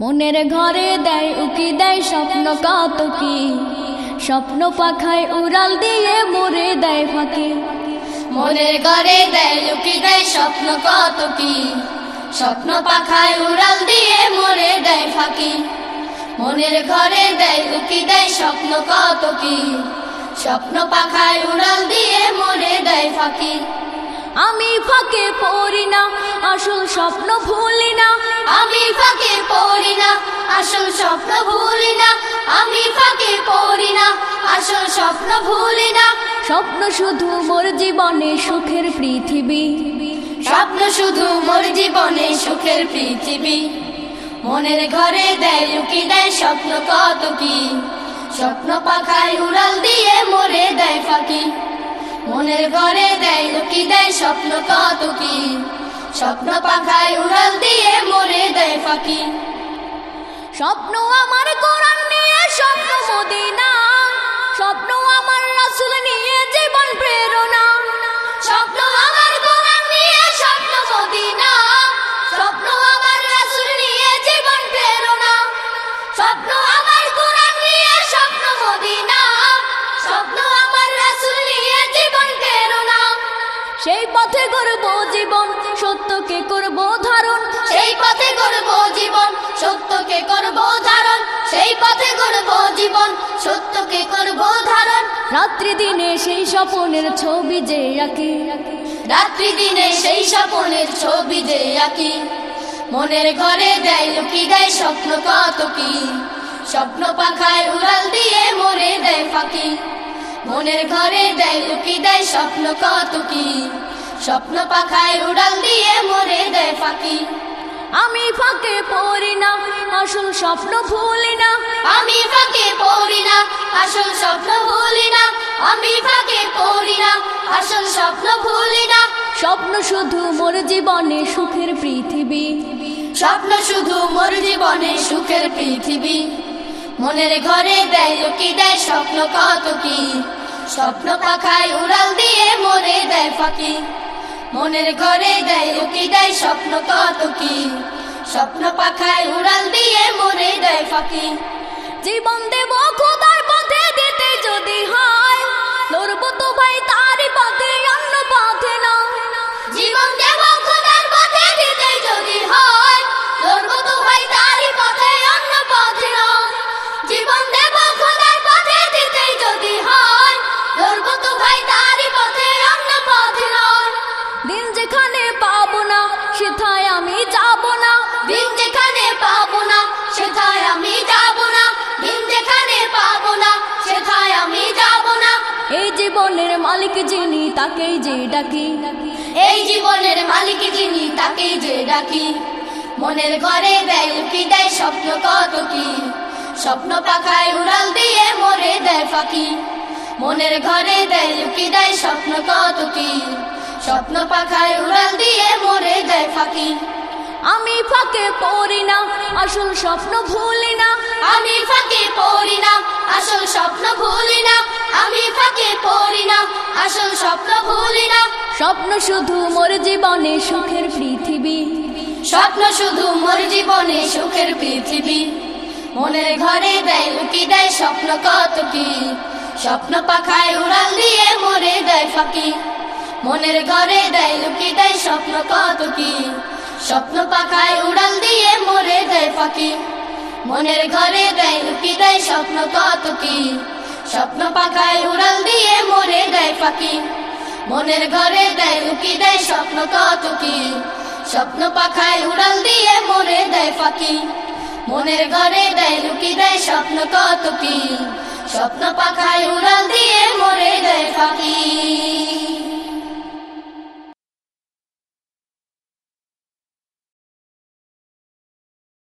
মনের ঘরে দেয়, উকি দেয়, স্বপ্ন কত কি স্বপ্ন পাখায় উড়াল দিয়ে মরে দেয় ফাঁকি। মনের ঘরে দেয় লুকি দেয়, স্বপ্ন কত কি স্বপ্ন পাখায় উড়াল দিয়ে মরে দেয় ফাঁকি। মনের ঘরে দেয় লুকি দেয়, স্বপ্ন কত কি স্বপ্ন পাখায় উড়াল দিয়ে মরে দেয় ফাঁকি। আমি ফাঁকে পড়ি না, আসল স্বপ্ন ভুলি না। আমি ফাঁকে পড়ি না, আসল স্বপ্ন ভুলি না। আমি ফাঁকে পড়ি না, আসল স্বপ্ন ভুলি না। স্বপ্ন শুধু মোর জীবনে সুখের পৃথিবী। স্বপ্ন শুধু মোর জীবনে সুখের পৃথিবী। মনের ঘরে দেয় লুকি দেয় স্বপ্ন কত কি? স্বপ্ন পাখায় উড়াল দিয়ে মরে দেয় ফাঁকি। মনের ঘরে দেয় লুকি দেয় স্বপ্ন কত কি? স্বপ্ন পাখায় উড়াল দিয়ে মরে দেয় ফাঁকি। স্বপ্ন আমার কোরআন নিয়ে, স্বপ্ন মদিনা। স্বপ্ন আমার রাসুল নিয়ে, জীবন প্রেরণা। স্বপ্ন আমার কোরআন নিয়ে, স্বপ্ন মদিনা। স্বপ্ন আমার রাসূল নিয়ে, জীবন প্রেরণা। স্বপ্ন সেই পথে গড়ব জীবন, সত্যকে করব ধারণ। সেই পথে গড়ব জীবন, সত্যকে করব ধারণ। সেই পথে গড়ব জীবন, সত্যকে করব ধারণ। রাত্রি দিনে সেই স্বপনের ছবি যে আঁকি। রাত্রি দিনে সেই স্বপনের ছবি যে আঁকি। মনের ঘরে দেয় লুকি দেয় স্বপ্ন কত কি? স্বপ্ন পাখায় উড়াল দিয়ে মরে মনের ঘরে দেয় লুকি দেয় স্বপ্ন কত কি? স্বপ্ন পাখায় উড়াল দিয়ে মরে দেয় ফাঁকি। আমি ফাঁকে পড়ি না আসল স্বপ্ন ভুলি না। আমি ফাঁকে পড়ি না আসল স্বপ্ন ভুলি না। আমি ফাঁকে পড়ি না আসল স্বপ্ন ভুলি না। স্বপ্ন শুধু মোর জীবনে সুখের পৃথিবী। স্বপ্ন শুধু মোর জীবনে সুখের পৃথিবী। মনের ঘরে দেয় লুকি দেয় স্বপ্ন কত কি? স্বপ্ন পাখায় উড়াল দিয়ে মরে দেয় ফাঁকি। মনের ঘরে দেয় উকি, দেয় স্বপ্ন কত কি স্বপ্ন পাখায় উড়াল দিয়ে মরে দেয় ফাঁকি। জীবন দেব দিন যেখানে পাবো না সেথায় আমি যাব না। দিন যেখানে পাবো না সেথায় আমি যাব না। এই জীবনের মালিক যিনি তাকেই যে ডাকি। এই জীবনের মালিক যিনি তাকেই যে ডাকি। মনের ঘরে দেয় লুকি দেয় স্বপ্ন কত কি? স্বপ্ন পাখায় উড়াল দিয়ে মরে দেয় ফাঁকি। মনের ঘরে দেয় লুকি দেয় স্বপ্ন কত কি? স্বপ্ন পাখায় উড়াল দিয়ে মরে দেয় ফাঁকি। আমি ফাঁকে পড়ি না, আসল স্বপ্ন ভুলি না। আমি ফাঁকে পড়ি না, আসল স্বপ্ন ভুলি না। আমি ফাঁকে পড়ি না, আসল স্বপ্ন ভুলি না। স্বপ্ন শুধু মোর জীবনে সুখের পৃথিবী। স্বপ্ন শুধু মোর জীবনে সুখের পৃথিবী। মনের ঘরে দেয় লুকি দেয় স্বপ্ন কত কি? স্বপ্ন পাখায় উড়াল দিয়ে মরে দেয় ফাঁকি। মনের ঘরে দেয় লুকি দেয় স্বপ্ন কত কি? স্বপ্ন পাখায় উড়াল দিয়ে মরে দেয় ফাঁকি। মনের ঘরে দেয় লুকি দেয় স্বপ্ন কত কি? স্বপ্ন পাখায় উড়াল দিয়ে মরে দেয় ফাঁকি। মনের ঘরে দেয় লুকি দেয় স্বপ্ন কত কি? স্বপ্ন পাখায় উড়াল দিয়ে মরে দেয় ফাঁকি। মনের ঘরে দেয় লুকি দেয় স্বপ্ন কত কি? স্বপ্ন পাখায় উড়াল দিয়ে মরে